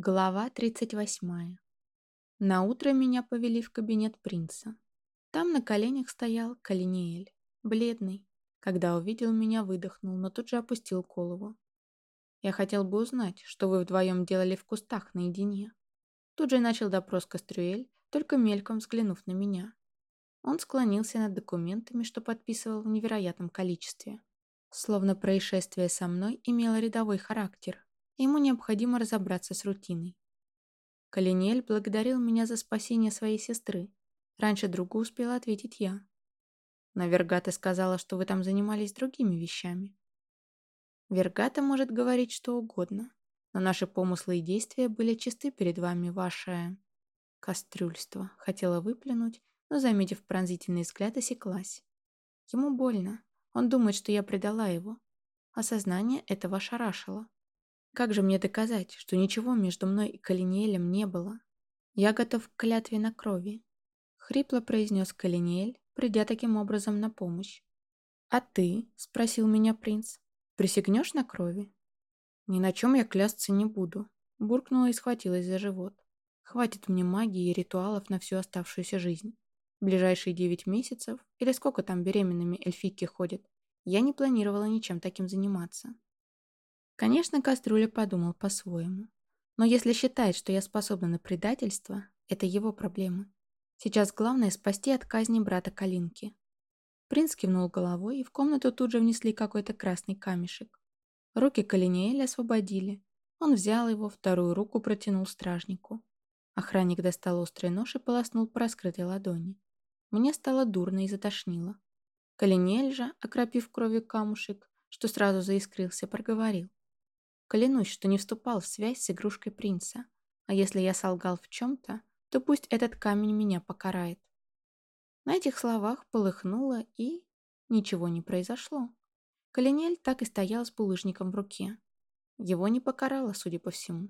Глава 38. На утро меня повели в кабинет принца. Там на коленях стоял Калиниэль, бледный. Когда увидел меня, выдохнул, но тут же опустил голову. Я хотел бы узнать, что вы вдвоем делали в кустах наедине. Тут же начал допрос Кастрюэль, только мельком взглянув на меня. Он склонился над документами, что подписывал в невероятном количестве. Словно происшествие со мной имело рядовой характер, Ему необходимо разобраться с рутиной. Калинель благодарил меня за спасение своей сестры. Раньше другу успела ответить я. Но Вергата сказала, что вы там занимались другими вещами. Вергата может говорить что угодно, но наши помыслы и действия были чисты перед вами, ваше... Кастрюльство. Хотела выплюнуть, но, заметив пронзительный взгляд, осеклась. Ему больно. Он думает, что я предала его. Осознание этого ошарашило. Как же мне доказать, что ничего между мной и Калиниэлем не было? Я готов к клятве на крови. Хрипло произнес Калиниэль, придя таким образом на помощь. «А ты?» – спросил меня принц. «Присягнешь на крови?» «Ни на чем я клясться не буду», – буркнула и схватилась за живот. «Хватит мне магии и ритуалов на всю оставшуюся жизнь. Ближайшие девять месяцев, или сколько там беременными эльфийки ходят, я не планировала ничем таким заниматься. Конечно, Кастрюля подумал по-своему. Но если считает, что я способна на предательство, это его проблемы. Сейчас главное спасти от казни брата Калинки. Принц кивнул головой, и в комнату тут же внесли какой-то красный камешек. Руки Калинеэля освободили. Он взял его, вторую руку протянул стражнику. Охранник достал острый нож и полоснул по раскрытой ладони. Мне стало дурно и затошнило. Калинель же, окропив кровью камушек, что сразу заискрился, проговорил. Клянусь, что не вступал в связь с игрушкой принца. А если я солгал в чем-то, то пусть этот камень меня покарает. На этих словах полыхнуло и... Ничего не произошло. Калинель так и стоял с булыжником в руке. Его не покарало, судя по всему.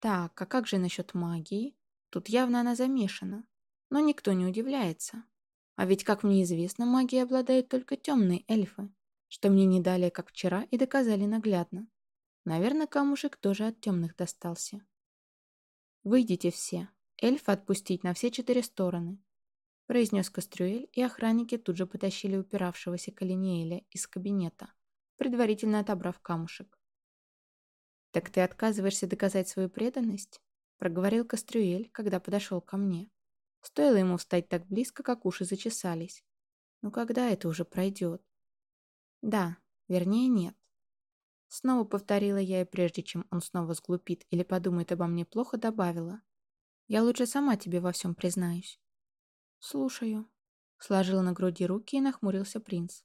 Так, а как же насчет магии? Тут явно она замешана. Но никто не удивляется. А ведь, как мне известно, магией обладают только темные эльфы, что мне не далее, как вчера, и доказали наглядно. Наверное, камушек тоже от темных достался. «Выйдите все. Эльфа отпустить на все четыре стороны», произнес Кастрюэль, и охранники тут же потащили упиравшегося Калинеэля из кабинета, предварительно отобрав камушек. «Так ты отказываешься доказать свою преданность?» проговорил Кастрюэль, когда подошел ко мне. Стоило ему встать так близко, как уши зачесались. Ну когда это уже пройдет? Да, вернее нет. Снова повторила я, и прежде чем он снова сглупит или подумает обо мне плохо, добавила. Я лучше сама тебе во всем признаюсь. Слушаю. Сложил на груди руки и нахмурился принц.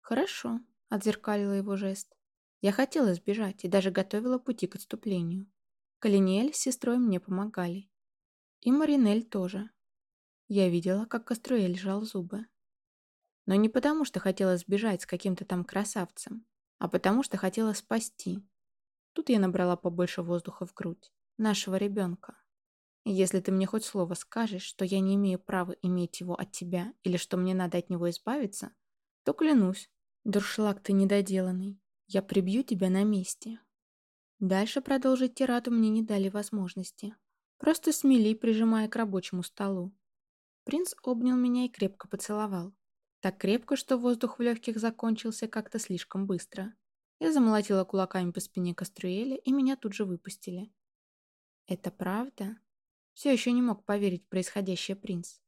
Хорошо, отзеркалила его жест. Я хотела сбежать и даже готовила пути к отступлению. Калиниэль с сестрой мне помогали. И Маринель тоже. Я видела, как Каструэль сжал зубы. Но не потому, что хотела сбежать с каким-то там красавцем а потому что хотела спасти. Тут я набрала побольше воздуха в грудь. Нашего ребенка. Если ты мне хоть слово скажешь, что я не имею права иметь его от тебя или что мне надо от него избавиться, то клянусь, дуршлаг ты недоделанный, я прибью тебя на месте. Дальше продолжить тираду мне не дали возможности. Просто смели, прижимая к рабочему столу. Принц обнял меня и крепко поцеловал. Так крепко, что воздух в легких закончился как-то слишком быстро. Я замолотила кулаками по спине Каструэля, и меня тут же выпустили. «Это правда?» Все еще не мог поверить в происходящее принц.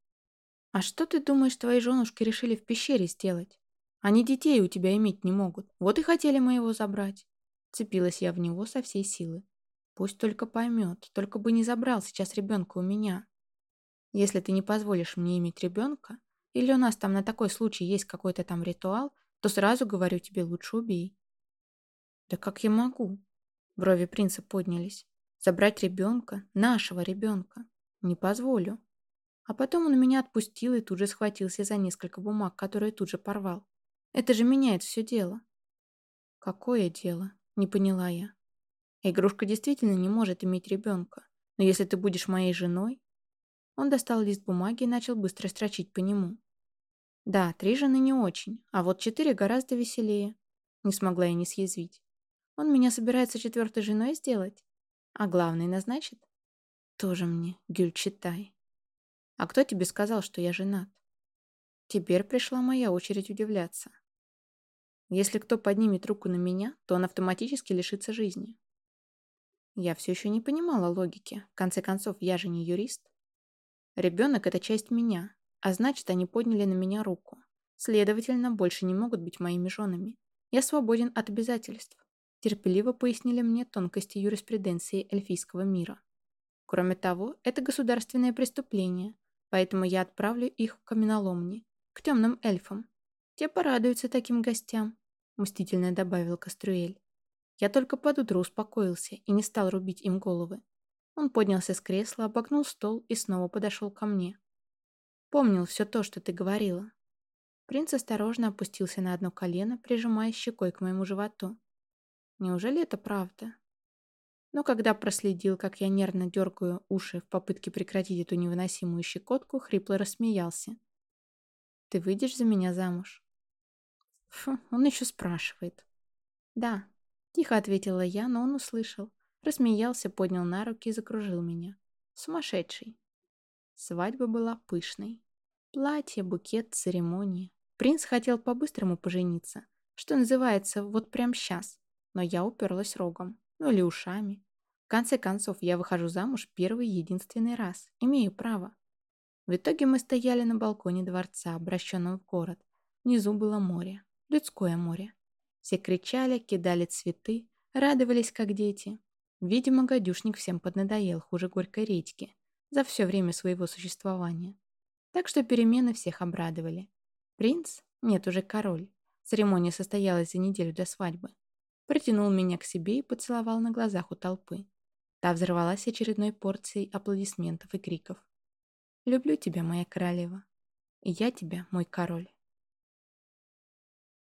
«А что ты думаешь, твои женушки решили в пещере сделать? Они детей у тебя иметь не могут. Вот и хотели моего забрать». Цепилась я в него со всей силы. Пусть только поймет, только бы не забрал сейчас ребенка у меня. Если ты не позволишь мне иметь ребенка, или у нас там на такой случай есть какой-то там ритуал, то сразу говорю тебе, лучше убей. Да как я могу? Брови принца поднялись. Забрать ребенка, нашего ребенка. Не позволю. А потом он меня отпустил и тут же схватился за несколько бумаг, которые тут же порвал. Это же меняет все дело. Какое дело? Не поняла я. Игрушка действительно не может иметь ребенка. Но если ты будешь моей женой... Он достал лист бумаги и начал быстро строчить по нему. Да, три жены не очень, а вот четыре гораздо веселее. Не смогла я не съязвить. Он меня собирается четвертой женой сделать? А главный назначит? Тоже мне, Гюльчатай. А кто тебе сказал, что я женат? Теперь пришла моя очередь удивляться. Если кто поднимет руку на меня, то он автоматически лишится жизни. Я все еще не понимала логики. В конце концов, я же не юрист. Ребенок – это часть меня, а значит, они подняли на меня руку. Следовательно, больше не могут быть моими женами. Я свободен от обязательств. Терпеливо пояснили мне тонкости юриспруденции эльфийского мира. Кроме того, это государственное преступление, поэтому я отправлю их в каменоломни, к темным эльфам. Те порадуются таким гостям, мстительно добавил Каструэль. Я только под утро успокоился и не стал рубить им головы. Он поднялся с кресла, обогнул стол и снова подошел ко мне. «Помнил все то, что ты говорила». Принц осторожно опустился на одно колено, прижимая щекой к моему животу. «Неужели это правда?» Но когда проследил, как я нервно дергаю уши в попытке прекратить эту невыносимую щекотку, хрипло рассмеялся. «Ты выйдешь за меня замуж?» Фу, он еще спрашивает. «Да», Тихо ответила я, но он услышал. Рассмеялся, поднял на руки и закружил меня. Сумасшедший. Свадьба была пышной. Платье, букет, церемония. Принц хотел по-быстрому пожениться, что называется, вот прям сейчас. Но я уперлась рогом, ну или ушами. В конце концов, я выхожу замуж первый единственный раз. Имею право. В итоге мы стояли на балконе дворца, обращенном в город. Внизу было море. Людское море. Все кричали, кидали цветы, радовались, как дети. Видимо, гадюшник всем поднадоел хуже горькой редьки за все время своего существования. Так что перемены всех обрадовали. Принц? Нет, уже король. Церемония состоялась за неделю до свадьбы. Притянул меня к себе и поцеловал на глазах у толпы. Та взорвалась очередной порцией аплодисментов и криков. «Люблю тебя, моя королева. И я тебя, мой король».